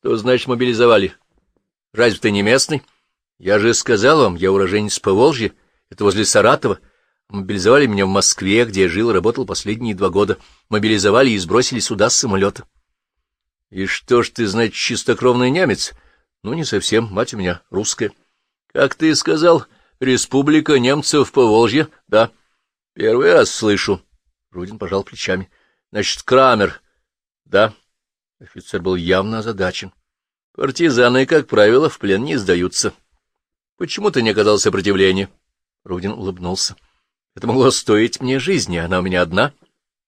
Что значит мобилизовали? Разве ты не местный? Я же сказал вам, я уроженец Поволжья, это возле Саратова. Мобилизовали меня в Москве, где я жил и работал последние два года. Мобилизовали и сбросили сюда с самолета. И что ж ты, значит, чистокровный немец? Ну, не совсем, мать у меня русская. Как ты сказал, республика немцев Поволжья? Да. Первый раз слышу. Рудин пожал плечами. Значит, Крамер. Да. Офицер был явно озадачен. Партизаны, как правило, в плен не сдаются. Почему ты не оказал сопротивления? Рудин улыбнулся. Это могло стоить мне жизни, она у меня одна.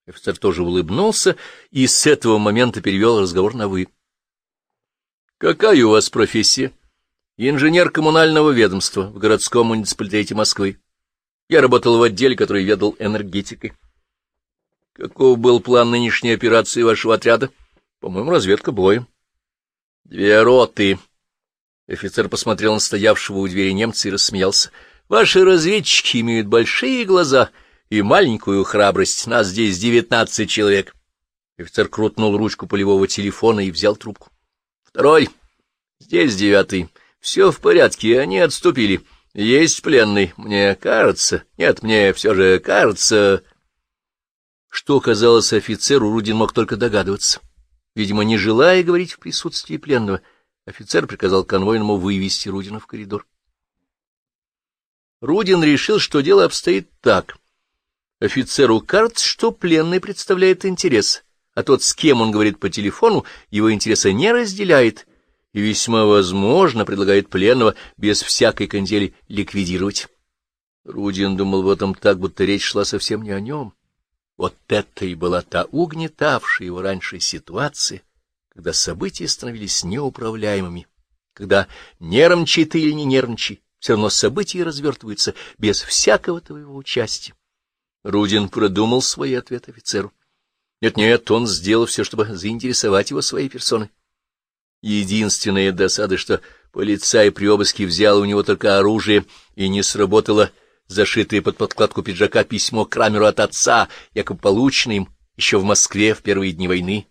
Офицер тоже улыбнулся и с этого момента перевел разговор на «вы». Какая у вас профессия? Инженер коммунального ведомства в городском муниципалитете Москвы. Я работал в отделе, который ведал энергетикой. Каков был план нынешней операции вашего отряда? По-моему, разведка боем. Две роты. Офицер посмотрел на стоявшего у двери немца и рассмеялся. Ваши разведчики имеют большие глаза и маленькую храбрость. Нас здесь девятнадцать человек. Офицер крутнул ручку полевого телефона и взял трубку. Второй. Здесь девятый. Все в порядке, они отступили. Есть пленный, мне кажется. Нет, мне все же кажется... Что казалось офицеру, Рудин мог только догадываться. Видимо, не желая говорить в присутствии пленного, офицер приказал конвойному вывести Рудина в коридор. Рудин решил, что дело обстоит так. Офицеру кажется, что пленный представляет интерес, а тот, с кем он говорит по телефону, его интереса не разделяет и весьма возможно предлагает пленного без всякой кондели ликвидировать. Рудин думал в этом так, будто речь шла совсем не о нем. Вот это и была та угнетавшая его раньше ситуация, когда события становились неуправляемыми, когда нервничай ты или не нервничай, все равно события развертываются без всякого твоего участия. Рудин продумал свой ответ офицеру. Нет-нет, он сделал все, чтобы заинтересовать его своей персоной. Единственная досада, что полицай при обыске взял у него только оружие и не сработало зашитое под подкладку пиджака письмо Крамеру от отца, якобы полученное им еще в Москве в первые дни войны,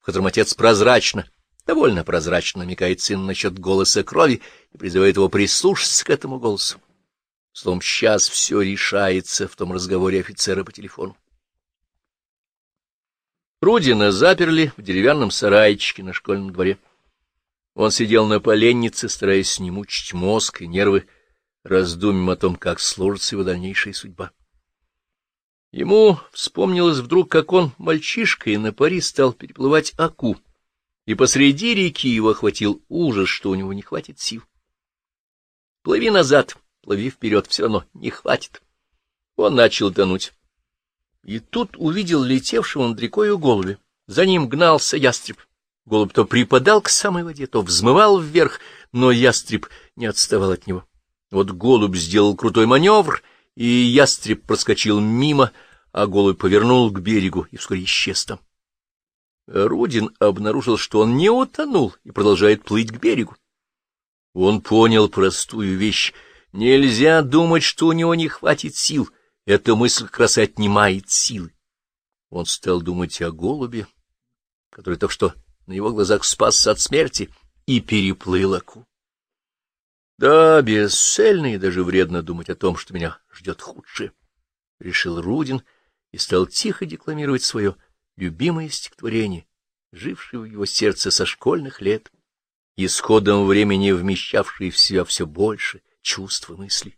в котором отец прозрачно, довольно прозрачно намекает сыну насчет голоса крови и призывает его прислушаться к этому голосу. Словом, сейчас все решается в том разговоре офицера по телефону. Рудина заперли в деревянном сарайчике на школьном дворе. Он сидел на поленнице, стараясь не мучить мозг и нервы раздумьем о том, как сложится его дальнейшая судьба. Ему вспомнилось вдруг, как он мальчишкой на пари стал переплывать Аку, и посреди реки его охватил ужас, что у него не хватит сил. Плыви назад, плыви вперед, все равно не хватит. Он начал тонуть. И тут увидел летевшего над рекою голубя. За ним гнался ястреб. Голубь то припадал к самой воде, то взмывал вверх, но ястреб не отставал от него. Вот голубь сделал крутой маневр, и ястреб проскочил мимо, а голубь повернул к берегу и вскоре исчез там. Рудин обнаружил, что он не утонул и продолжает плыть к берегу. Он понял простую вещь. Нельзя думать, что у него не хватит сил. Эта мысль как раз отнимает силы. Он стал думать о голубе, который только что на его глазах спасся от смерти и переплыл оку. Да, бесцельно и даже вредно думать о том, что меня ждет худшее, — решил Рудин и стал тихо декламировать свое любимое стихотворение, жившее в его сердце со школьных лет, и с времени вмещавшее в себя все больше чувств и мыслей.